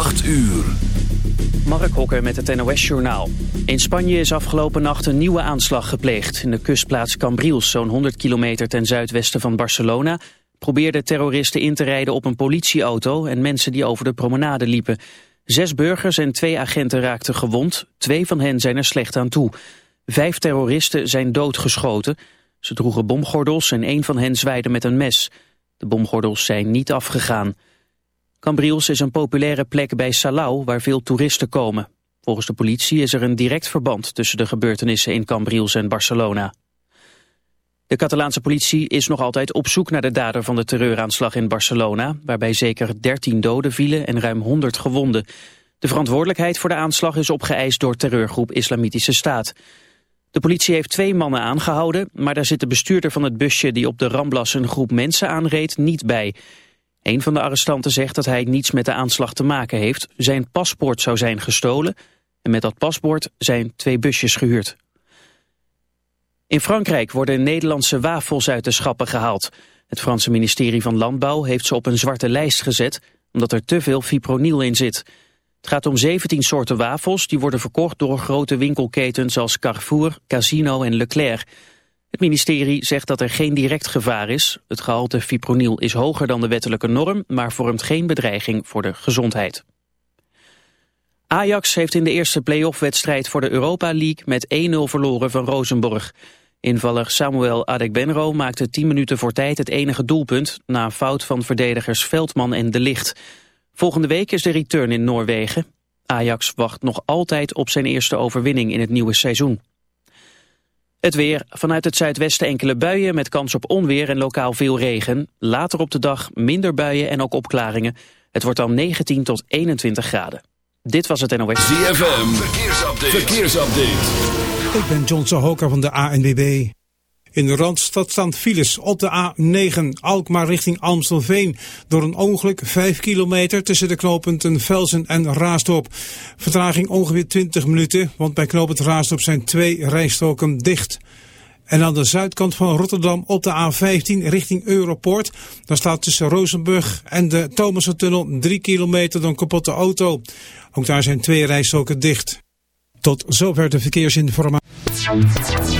8 uur. Mark Hokker met het NOS-journaal. In Spanje is afgelopen nacht een nieuwe aanslag gepleegd. In de kustplaats Cambrils, zo'n 100 kilometer ten zuidwesten van Barcelona... probeerden terroristen in te rijden op een politieauto... en mensen die over de promenade liepen. Zes burgers en twee agenten raakten gewond. Twee van hen zijn er slecht aan toe. Vijf terroristen zijn doodgeschoten. Ze droegen bomgordels en een van hen zwaaide met een mes. De bomgordels zijn niet afgegaan. Cambriels is een populaire plek bij Salau waar veel toeristen komen. Volgens de politie is er een direct verband tussen de gebeurtenissen in Cambriels en Barcelona. De Catalaanse politie is nog altijd op zoek naar de dader van de terreuraanslag in Barcelona, waarbij zeker 13 doden vielen en ruim 100 gewonden. De verantwoordelijkheid voor de aanslag is opgeëist door terreurgroep Islamitische Staat. De politie heeft twee mannen aangehouden, maar daar zit de bestuurder van het busje die op de Ramblas een groep mensen aanreed niet bij. Een van de arrestanten zegt dat hij niets met de aanslag te maken heeft. Zijn paspoort zou zijn gestolen en met dat paspoort zijn twee busjes gehuurd. In Frankrijk worden Nederlandse wafels uit de schappen gehaald. Het Franse ministerie van Landbouw heeft ze op een zwarte lijst gezet... omdat er te veel fipronil in zit. Het gaat om 17 soorten wafels die worden verkocht door grote winkelketens als Carrefour, Casino en Leclerc. Het ministerie zegt dat er geen direct gevaar is. Het gehalte fipronil is hoger dan de wettelijke norm, maar vormt geen bedreiging voor de gezondheid. Ajax heeft in de eerste play-off-wedstrijd voor de Europa League met 1-0 verloren van Rosenborg. Invaller Samuel Adekbenro maakte 10 minuten voor tijd het enige doelpunt... na fout van verdedigers Veldman en De Licht. Volgende week is de return in Noorwegen. Ajax wacht nog altijd op zijn eerste overwinning in het nieuwe seizoen. Het weer. Vanuit het zuidwesten enkele buien met kans op onweer en lokaal veel regen. Later op de dag minder buien en ook opklaringen. Het wordt dan 19 tot 21 graden. Dit was het NOS. ZFM. Verkeersupdate. Verkeersupdate. Ik ben John Sahoka van de ANWB. In de Randstad staan files op de A9 Alkmaar richting Amstelveen. Door een ongeluk 5 kilometer tussen de knooppunten Velsen en Raasdorp. Vertraging ongeveer 20 minuten, want bij knooppunt Raasdorp zijn twee rijstroken dicht. En aan de zuidkant van Rotterdam op de A15 richting Europoort. Daar staat tussen Rozenburg en de Thomasentunnel 3 kilometer een kapotte auto. Ook daar zijn twee rijstroken dicht. Tot zover de verkeersinformatie.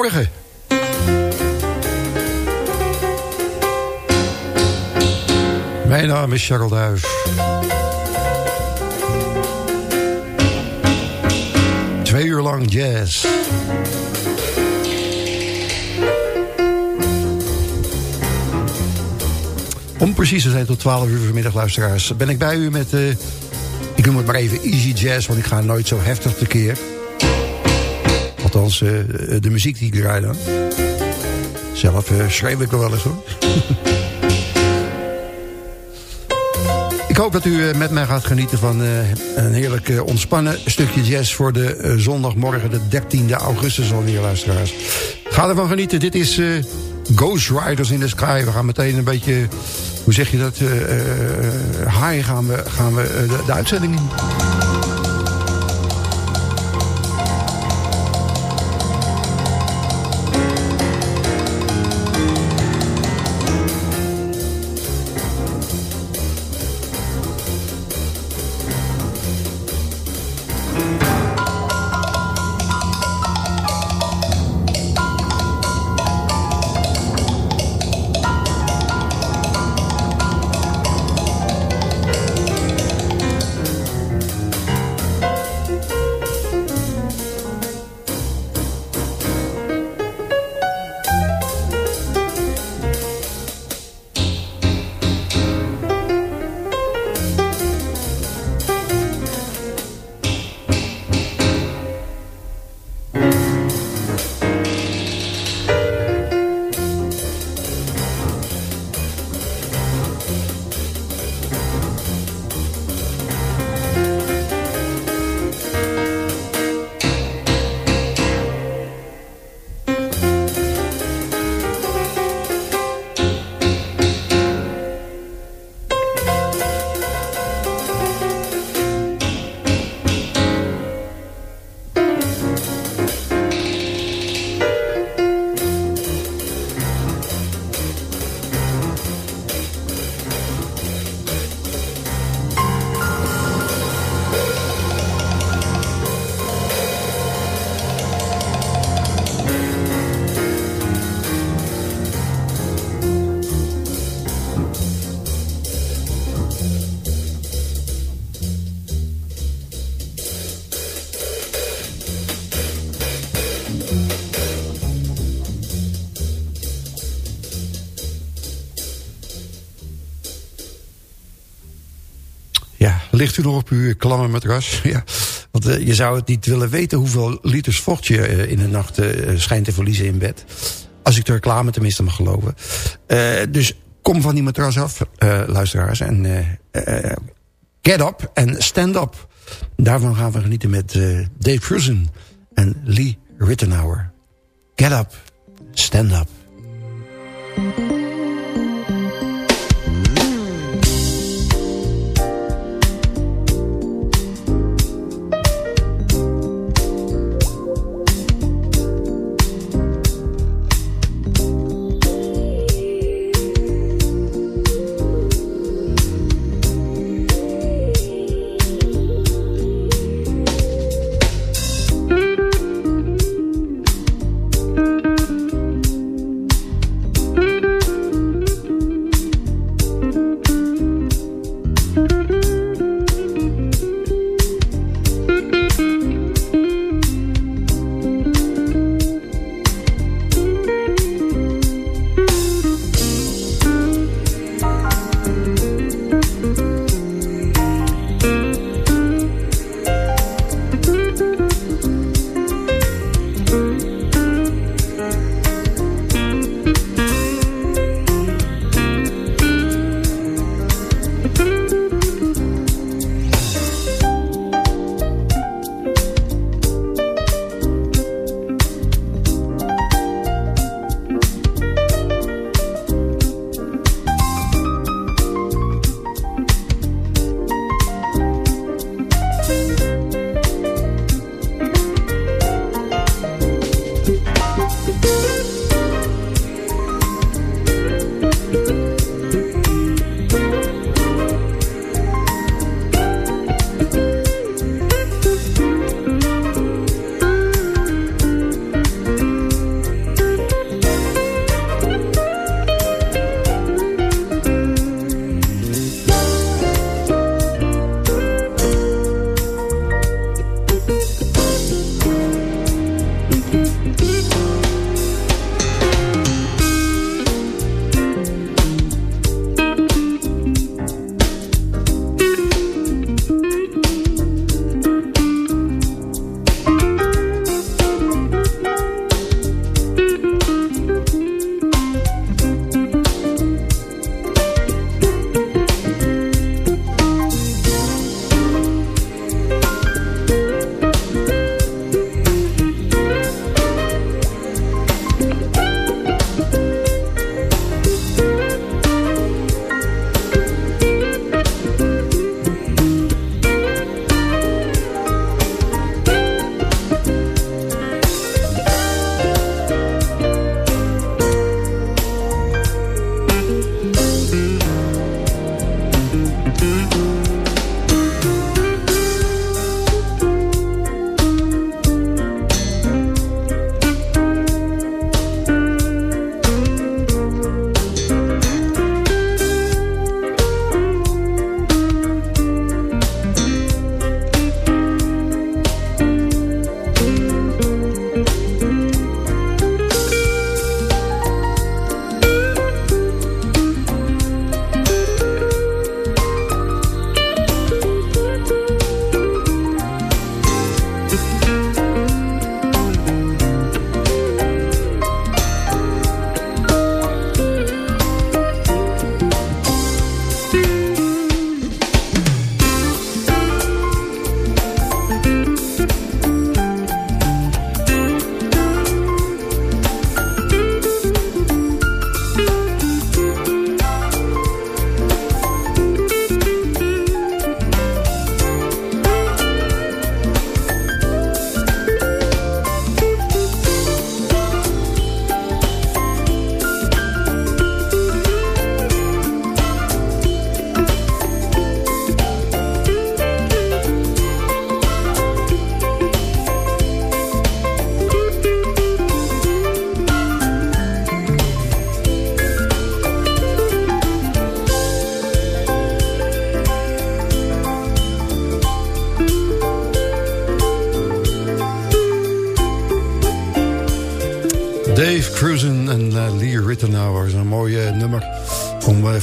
Goedemorgen. Mijn naam is Charles Duif. Twee uur lang jazz. Om precies te zijn tot 12 uur vanmiddag, luisteraars... ben ik bij u met uh, Ik noem het maar even easy jazz, want ik ga nooit zo heftig tekeer. Althans, de muziek die ik draai dan. Zelf schreef ik wel eens hoor. ik hoop dat u met mij gaat genieten van een heerlijk ontspannen stukje jazz... voor de zondagmorgen, de 13e augustus alweer, luisteraars. Ga ervan genieten. Dit is Ghost Riders in the Sky. We gaan meteen een beetje, hoe zeg je dat, high gaan we, gaan we de, de uitzending in. Ligt u nog op uw klamme matras? ja. Want uh, je zou het niet willen weten hoeveel liters vocht je uh, in de nacht uh, schijnt te verliezen in bed. Als ik de reclame tenminste mag geloven. dus kom van die matras af, luisteraars. En get up en stand up. Daarvan gaan we genieten met Dave Cruzen en Lee Rittenauer. Get up, stand up.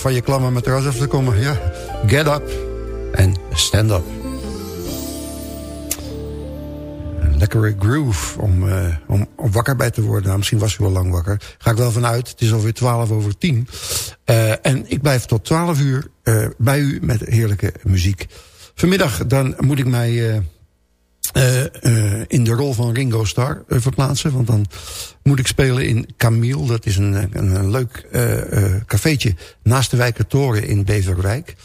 Van je klammer met ras af te komen. Ja, get up en stand up. Een lekkere groove om, om, om, wakker bij te worden. Nou, misschien was u wel lang wakker. Ga ik wel vanuit. Het is alweer 12 over 10. en ik blijf tot 12 uur bij u met heerlijke muziek. Vanmiddag dan moet ik mij in de rol van Ringo Starr uh, verplaatsen. Want dan moet ik spelen in Camille. Dat is een, een, leuk cafeetje naast de Wijkertoren in Beverwijk.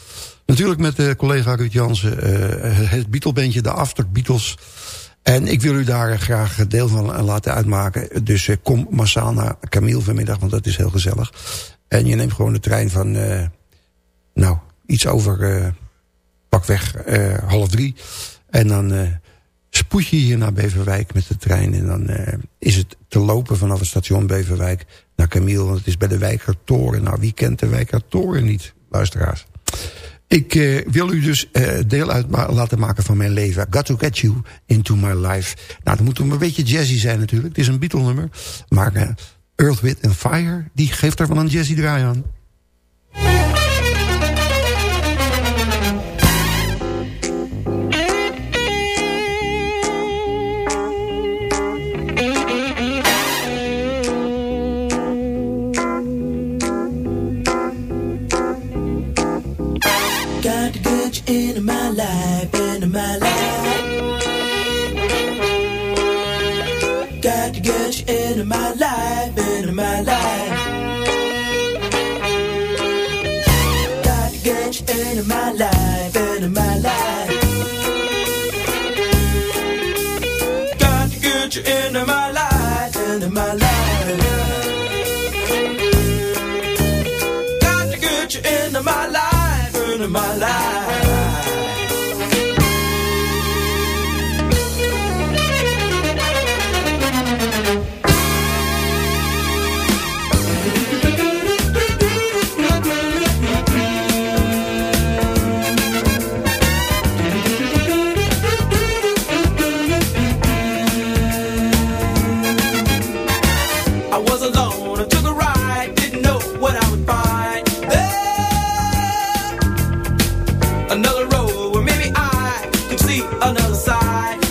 Natuurlijk met collega Ruud Jansen. het Beatlebandje, de After Beatles. En ik wil u daar graag deel van laten uitmaken. Dus kom massaal naar Camille vanmiddag, want dat is heel gezellig. En je neemt gewoon de trein van... nou, iets over pakweg half drie. En dan spoed je hier naar Beverwijk met de trein. En dan uh, is het te lopen vanaf het station Beverwijk naar Camille. Want het is bij de Wijkertoren. Nou, wie kent de Wijkertoren niet, luisteraars? Ik uh, wil u dus uh, deel uit laten maken van mijn leven. Got to get you into my life. Nou, dat moet een beetje jazzy zijn natuurlijk. Het is een Beatle nummer. Maar Earth, Wind and Fire, die geeft er wel een jazzy draai aan. see another side.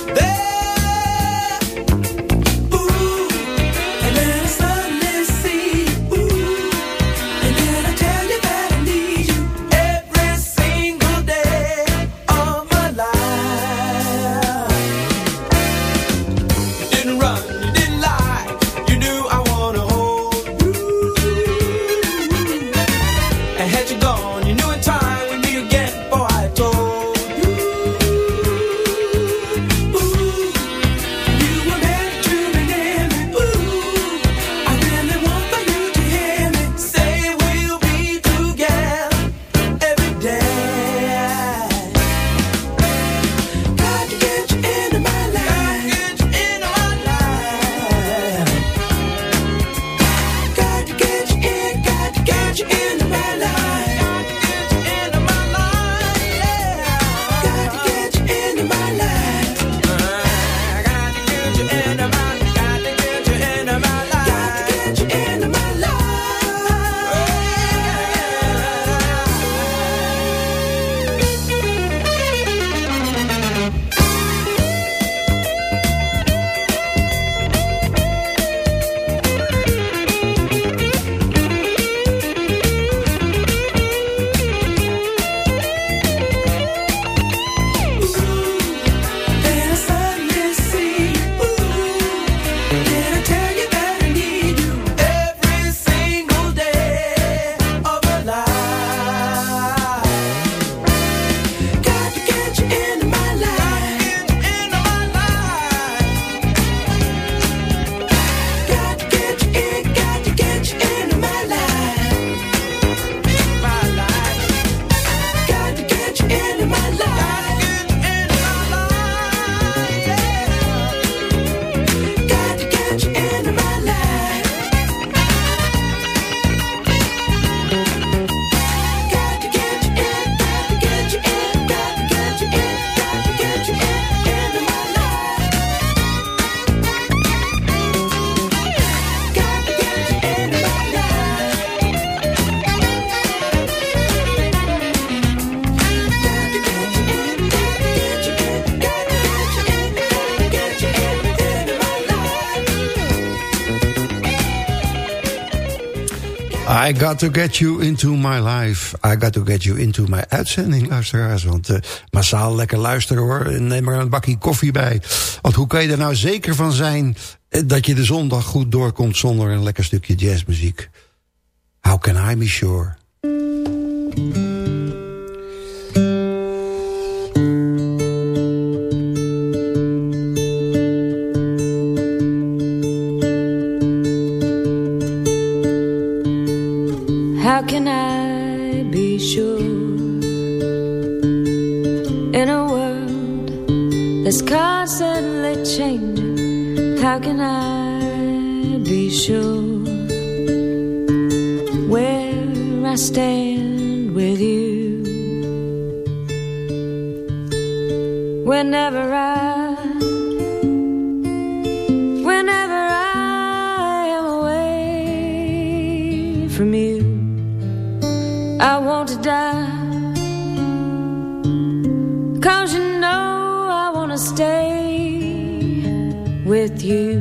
Got to get you into my life. I got to get you into my uitzending, luisteraars. Want uh, massaal lekker luisteren hoor. En neem er een bakje koffie bij. Want hoe kan je er nou zeker van zijn... Eh, dat je de zondag goed doorkomt zonder een lekker stukje jazzmuziek? How can I be sure? To stay with you.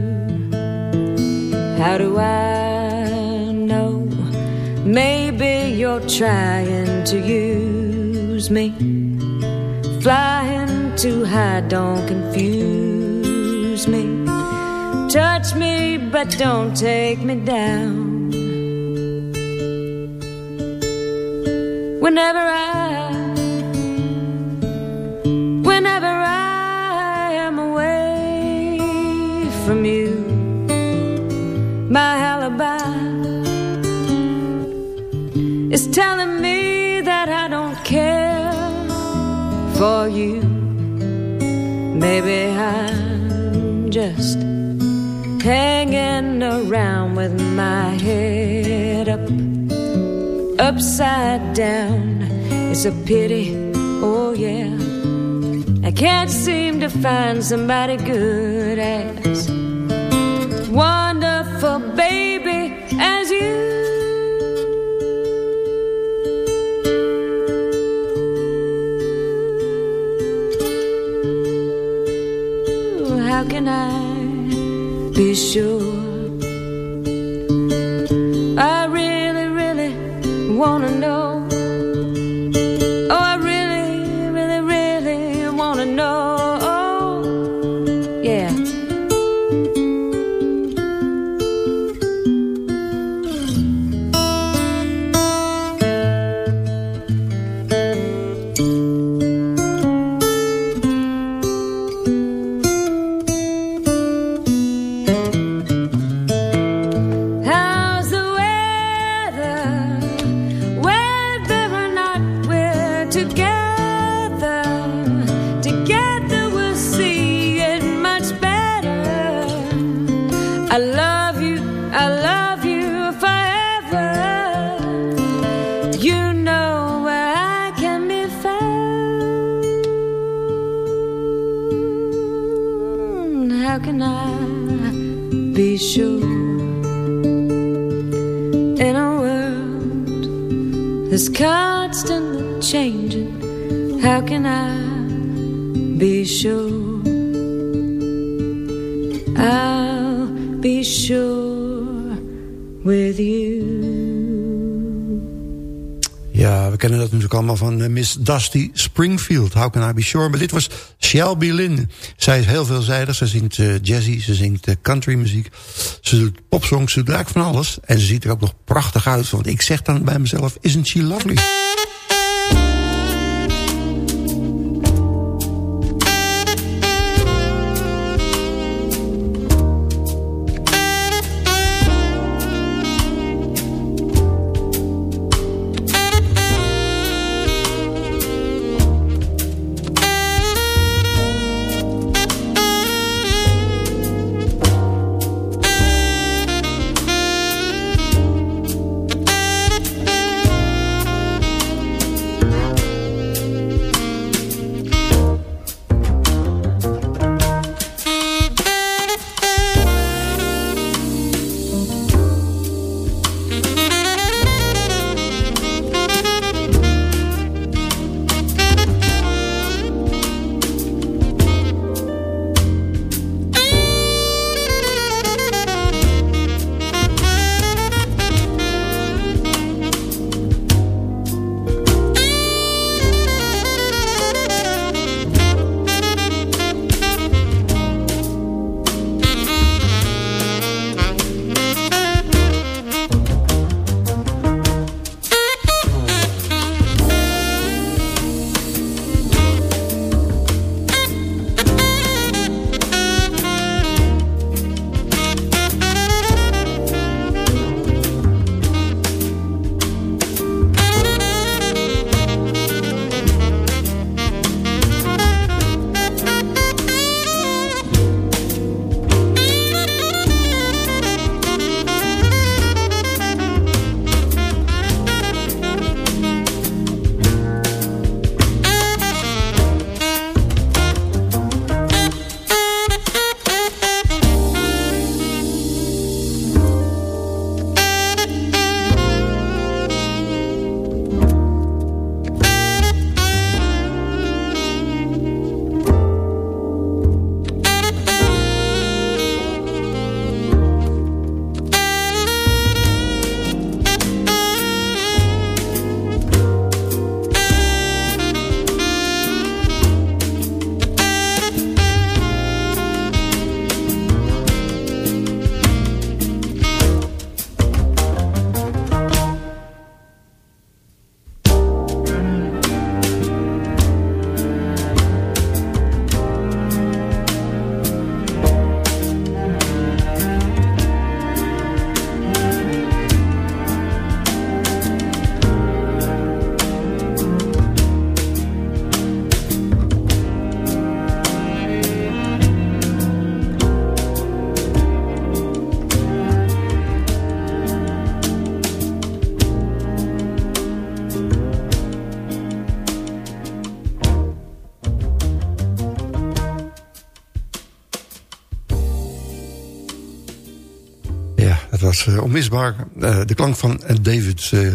How do I know? Maybe you're trying to use me. Flying too high, don't confuse me. Touch me, but don't take me down. Whenever I for you. Maybe I'm just hanging around with my head up, upside down. It's a pity, oh yeah. I can't seem to find somebody good as I van eh, Miss Dusty Springfield. How can I be sure? Maar dit was Shelby Lynn. Zij is heel veelzijdig. Ze zingt uh, jazzy, ze zingt uh, country muziek. Ze doet popsongs, ze draait van alles. En ze ziet er ook nog prachtig uit. Want ik zeg dan bij mezelf, isn't she lovely? Onmisbaar. Uh, de klank van David uh,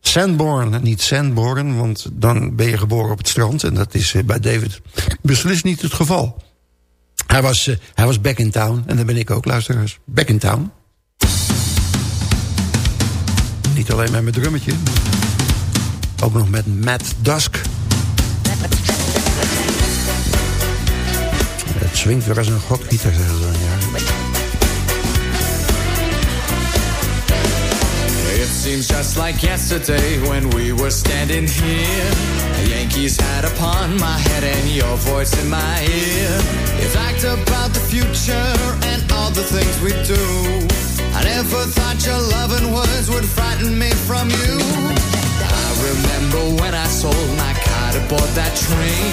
Sandborn. Niet Sandborn, want dan ben je geboren op het strand. En dat is bij David beslist niet het geval. Hij was, hij was back in town. En dan ben ik ook, luisteraars. Back in town. Niet alleen met mijn drummetje. Ook nog met Matt Dusk. Het swingt weer als een godgieter, zeggen seems just like yesterday when we were standing here. The Yankees had upon my head and your voice in my ear. You talked about the future and all the things we do. I never thought your loving words would frighten me from you. Remember when I sold my car to board that train.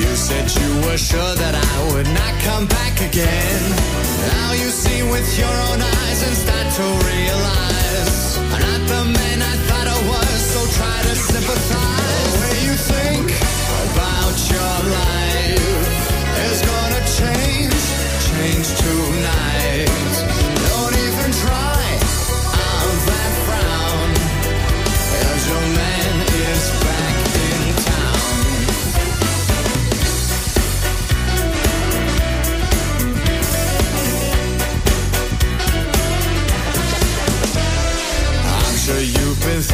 You said you were sure that I would not come back again. Now you see with your own eyes and start to realize I'm not the man I thought I was. So try to sympathize. The way you think about your life is gonna change, change tonight.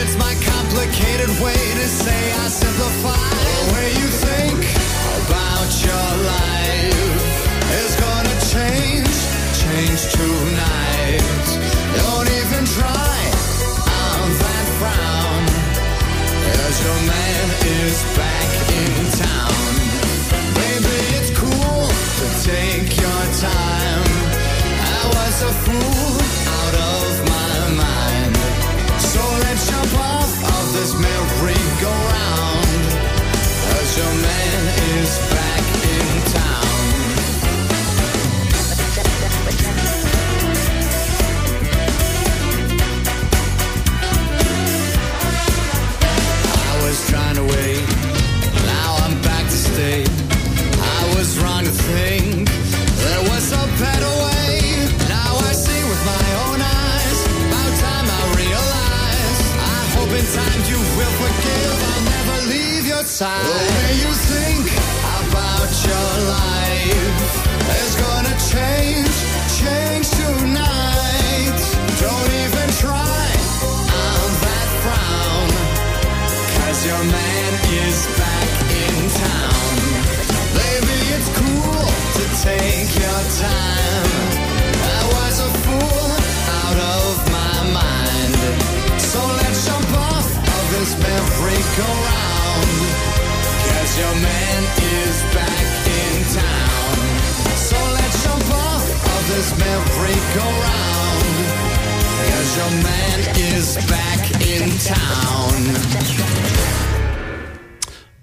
It's my complicated way to say I simplify. The way you think about your life is gonna change, change tonight. Don't even try on that frown. As your man is back in town. Maybe it's cool to take your time. I was a fool side. The way you think about your life is gonna change, change tonight. Don't even try on that frown. Cause your man is back merry-go-round. Cause your man is back in town.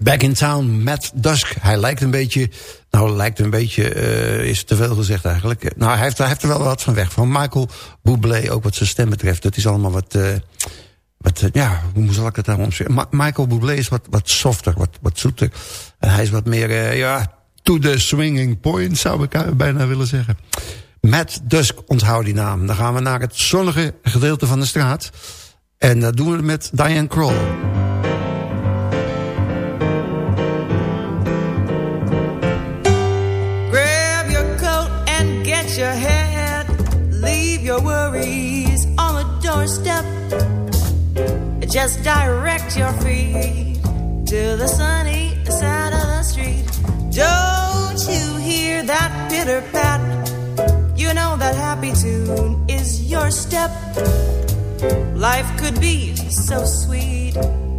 Back in Town, Matt Dusk. Hij lijkt een beetje... Nou, lijkt een beetje... eh, is te veel gezegd eigenlijk. Nou, hij heeft, hij heeft er wel wat van weg. Van Michael Bublé, ook wat zijn stem betreft. Dat is allemaal wat... eh, wat eh, ja, hoe zal ik het omschrijven? Ma- Michael Bublé is wat, wat softer, wat, wat zoeter. En hij is wat meer, ja... To the swinging point, zou ik bijna willen zeggen. Matt Dusk, onthoud die naam. Dan gaan we naar het zonnige gedeelte van de straat. En dat doen we met Diane Kroll. Grab your coat and get your hat. Leave your worries on the doorstep. Just direct your feet to the sunny side of the street. Don't you hear that pitter pat? you know that happy tune is your step? Life could be so sweet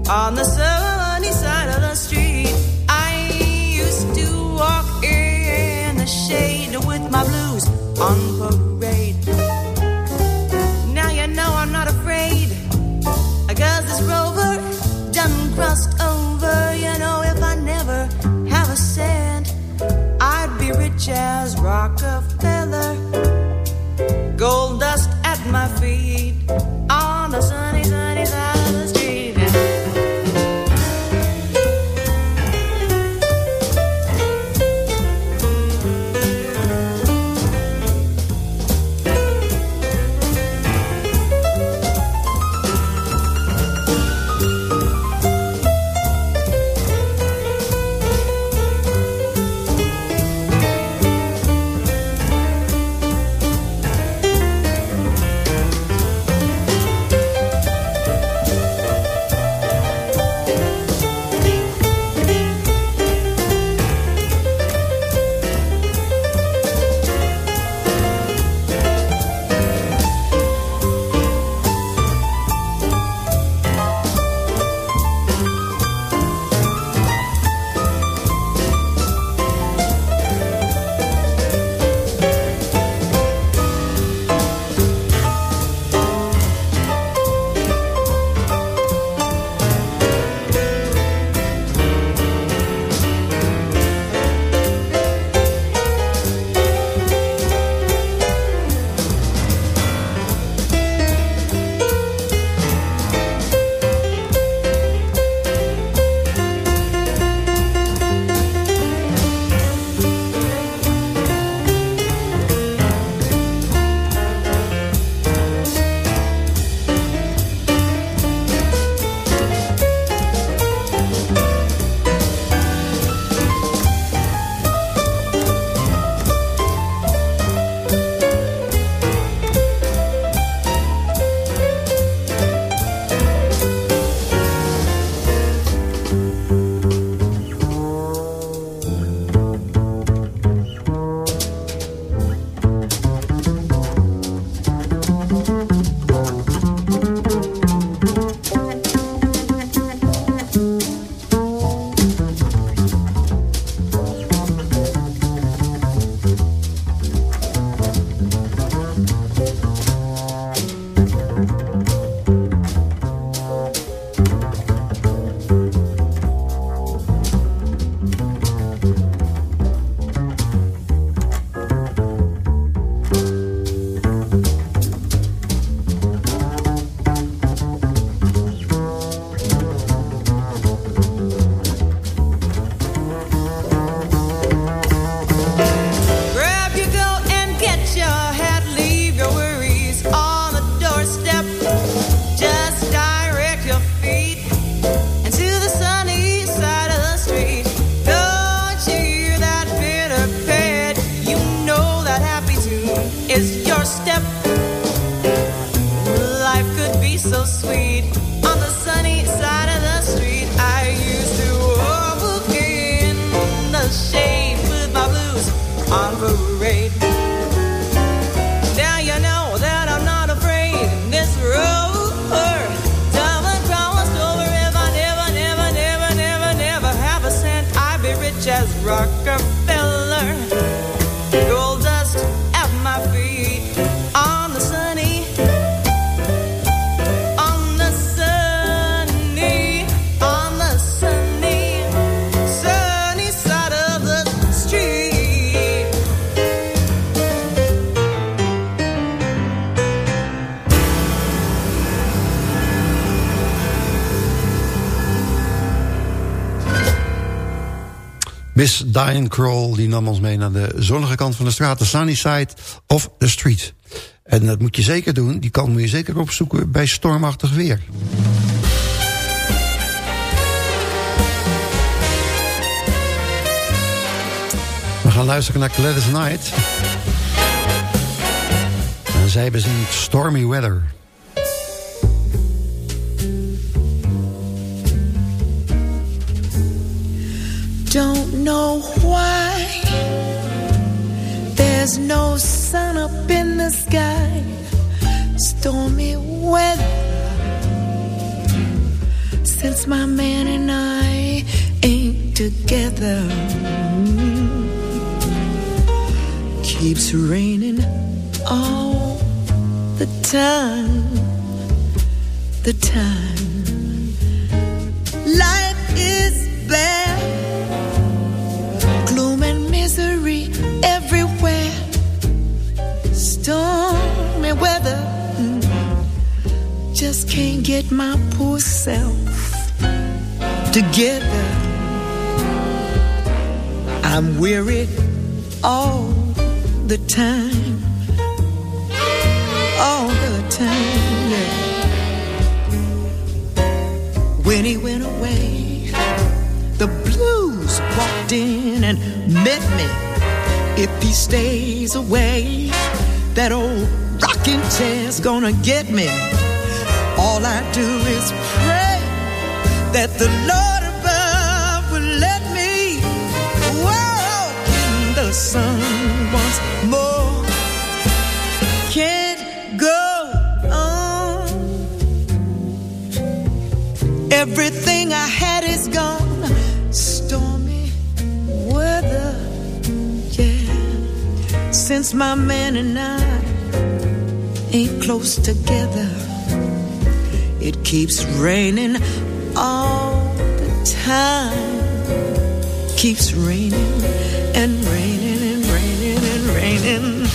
on the sunny side of the street. I used to walk in the shade with my blues on parade. Now you know I'm not afraid, cause this rover done crossed Rich as Rockefeller. Miss Diane Kroll die nam ons mee naar de zonnige kant van de straat. De sunny side of the street. En dat moet je zeker doen. Die kan moet je zeker opzoeken bij stormachtig weer. We gaan luisteren naar Gladys Knight. En zij bezingt Stormy Weather. Don't know why there's no sun up in the sky. Stormy weather since my man and I ain't together. Keeps raining all the time, the time. Life is bad can't get my poor self together. I'm weary all the time. All the time, yeah. When he went away, the blues walked in and met me. If he stays away, that old rocking chair's gonna get me. All I do is pray that the Lord above will let me walk in the sun once more. Can't go on. Everything I had is gone. Stormy weather, yeah. Since my man and I ain't close together. It keeps raining all the time. Keeps raining and raining and raining and raining.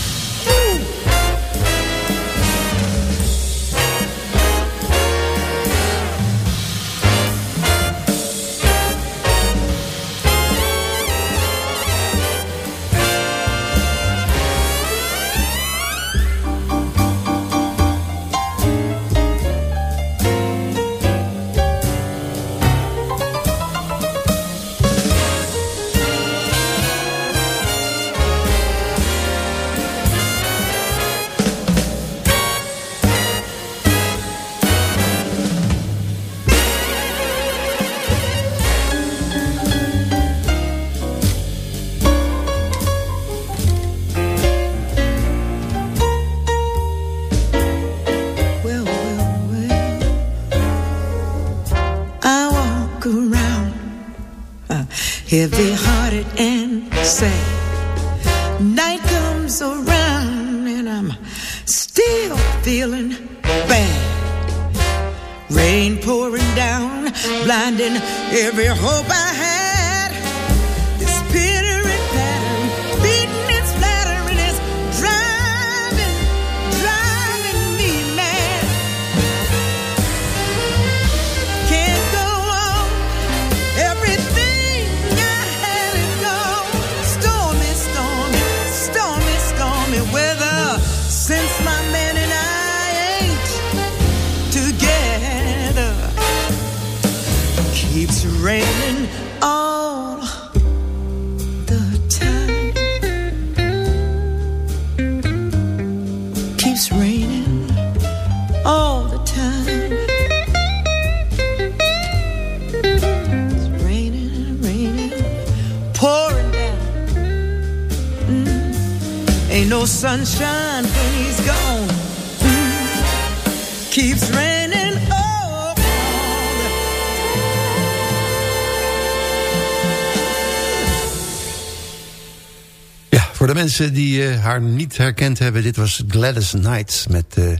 Mensen die eh, haar niet herkend hebben... dit was Gladys Knight met eh,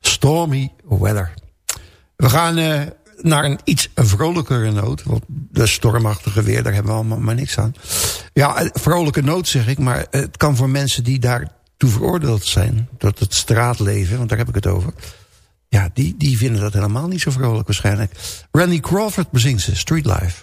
Stormy Weather. We gaan eh, naar een iets vrolijkere noot. Want de stormachtige weer, daar hebben we allemaal maar niks aan. Ja, vrolijke noot zeg ik, maar het kan voor mensen die daartoe veroordeeld zijn... tot het straatleven, want daar heb ik het over... ja, die, die vinden dat helemaal niet zo vrolijk waarschijnlijk. Randy Crawford bezingt ze, Street Life.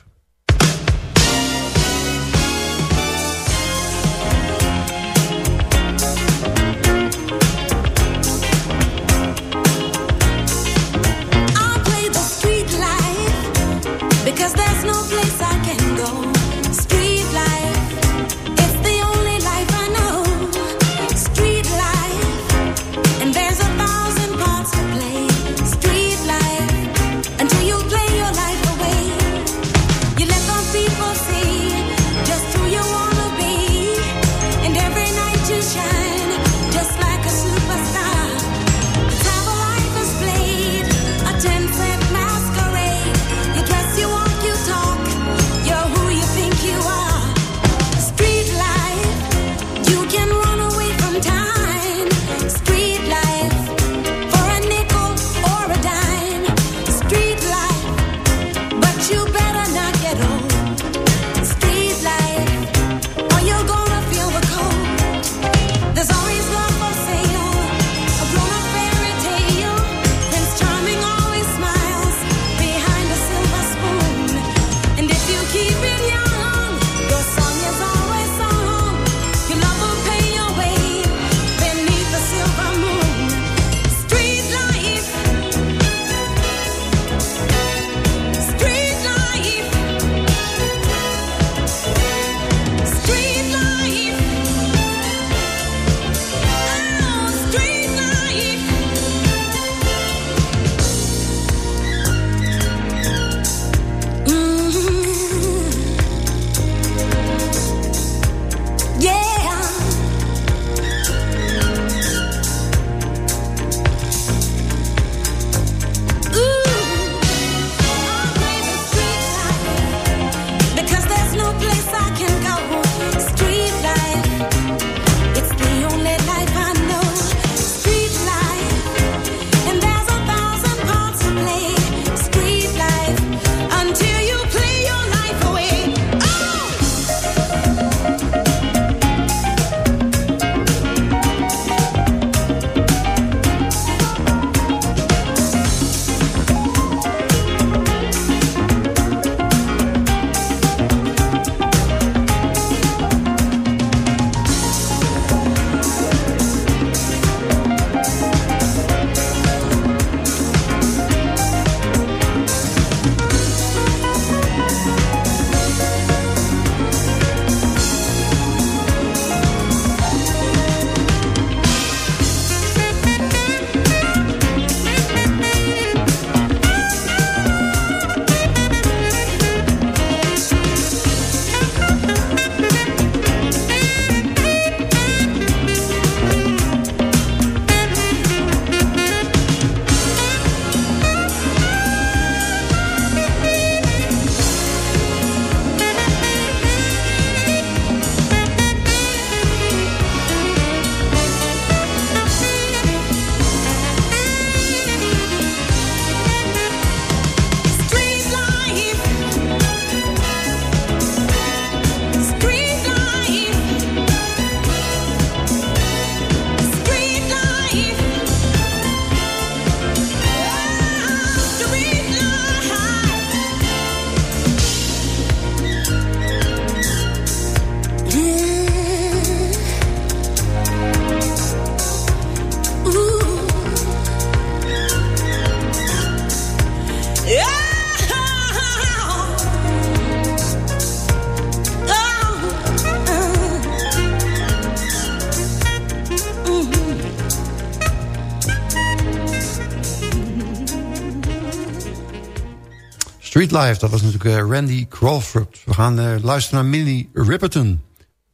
Street Life, dat was natuurlijk uh, Randy Crawford. We gaan uh, luisteren naar Minnie Ripperton.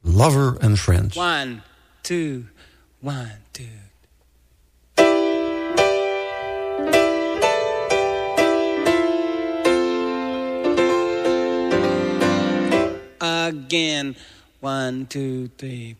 Lover and Friends. One, two, one, two. Again, one, two, three,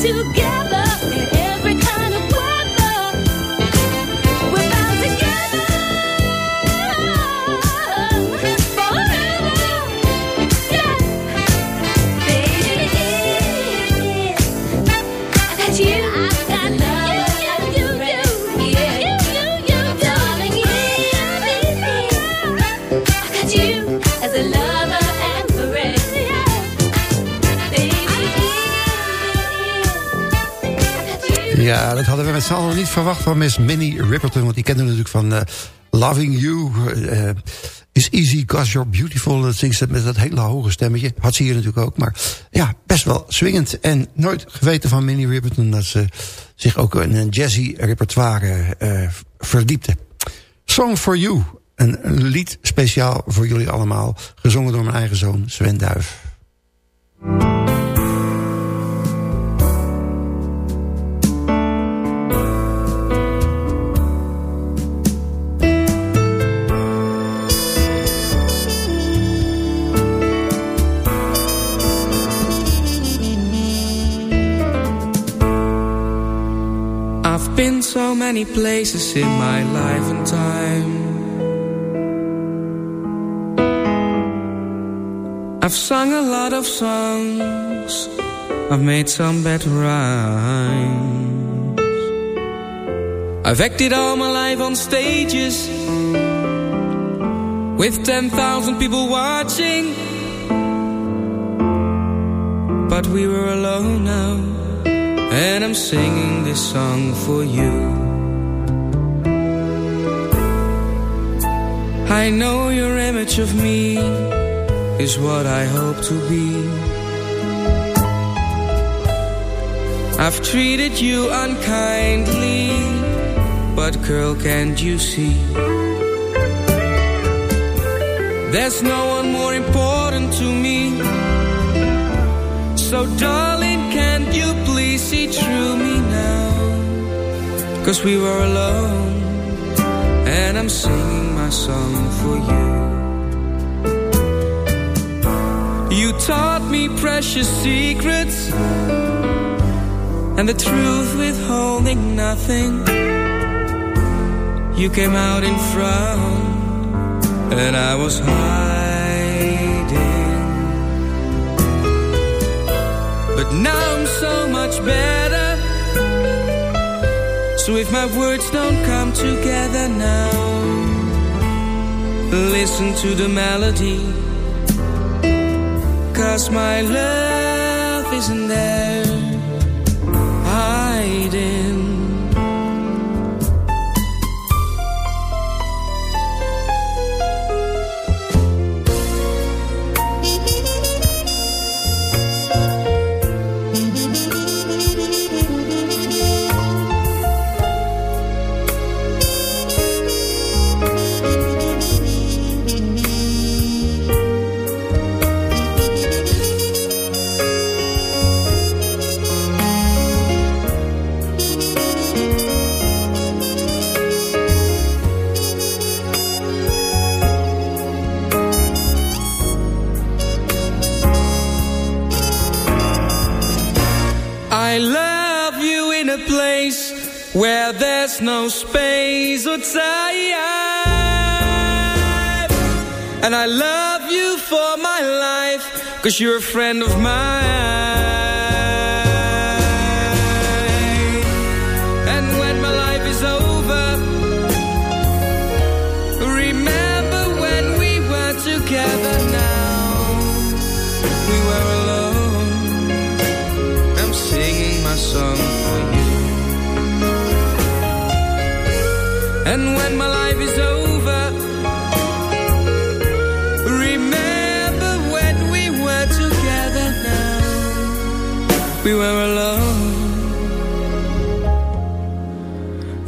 together. Four. met z'n allen niet verwacht van Miss Minnie Ripperton. Want die kende natuurlijk van uh, Loving You. Uh, is easy cause you're beautiful. Dat zingt ze met dat hele hoge stemmetje. Had ze hier natuurlijk ook. Maar ja, best wel swingend. En nooit geweten van Minnie Ripperton... dat ze zich ook in een jazzy repertoire verdiepte. Song for You. Een lied speciaal voor jullie allemaal. Gezongen door mijn eigen zoon Sven Duif. Many places in my life and time. I've sung a lot of songs, I've made some bad rhymes. I've acted all my life on stages with 10,000 people watching. But we were alone now, and I'm singing this song for you. I know your image of me is what I hope to be. I've treated you unkindly, but girl, can't you see? There's no one more important to me. So, darling, can't you please see through me now? Cause we were alone, I'm singing my song for you. You taught me precious secrets and the truth withholding nothing. You came out in front and I was hiding. But now I'm so much better. So if my words don't come together now, listen to the melody. Cause my love isn't there in a place where there's no space or time. And I love you for my life, cause you're a friend of mine. And when my life is over, remember when we were together now. We were alone. I'm singing my song And when my life is over, remember when we were together now. We were alone.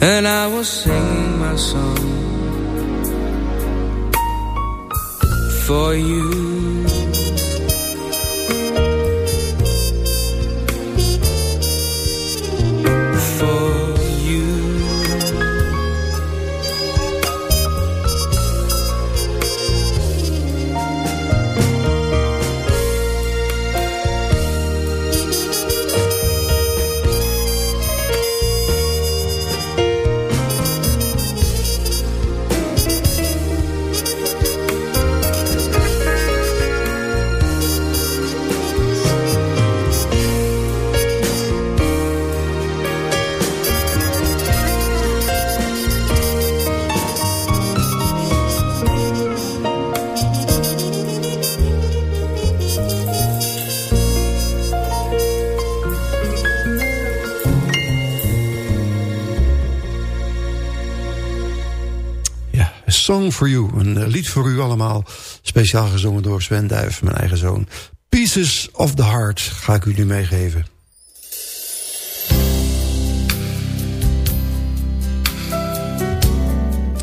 And I was singing my song for you. Song for You, een eh, lied voor u allemaal. Speciaal gezongen door Sven Duif, mijn eigen zoon. Pieces of the Heart ga ik u nu meegeven.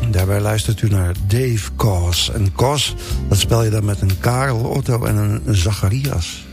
En Daarbij luistert u naar Dave Cos. En Cos, dat spel je dan met een Karel, Otto en een Zacharias.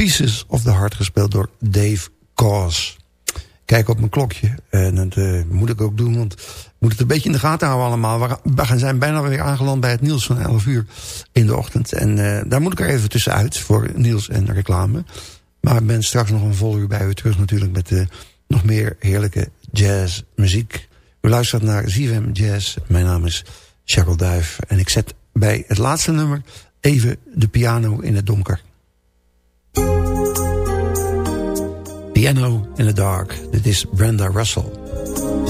Pieces of the Heart gespeeld door Dave Cause. Kijk op mijn klokje. En dat uh, moet ik ook doen, want ik moet het een beetje in de gaten houden allemaal. We zijn bijna weer aangeland bij het nieuws van 11 uur in de ochtend. En uh, daar moet ik er even tussenuit voor nieuws en reclame. Maar ik ben straks nog een vol uur bij u terug natuurlijk met uh, nog meer heerlijke jazzmuziek. U luistert naar ZFM Jazz. Mijn naam is Charles Duif. En ik zet bij het laatste nummer even de piano in het donker. Piano in the Dark. Dit is Brenda Russell.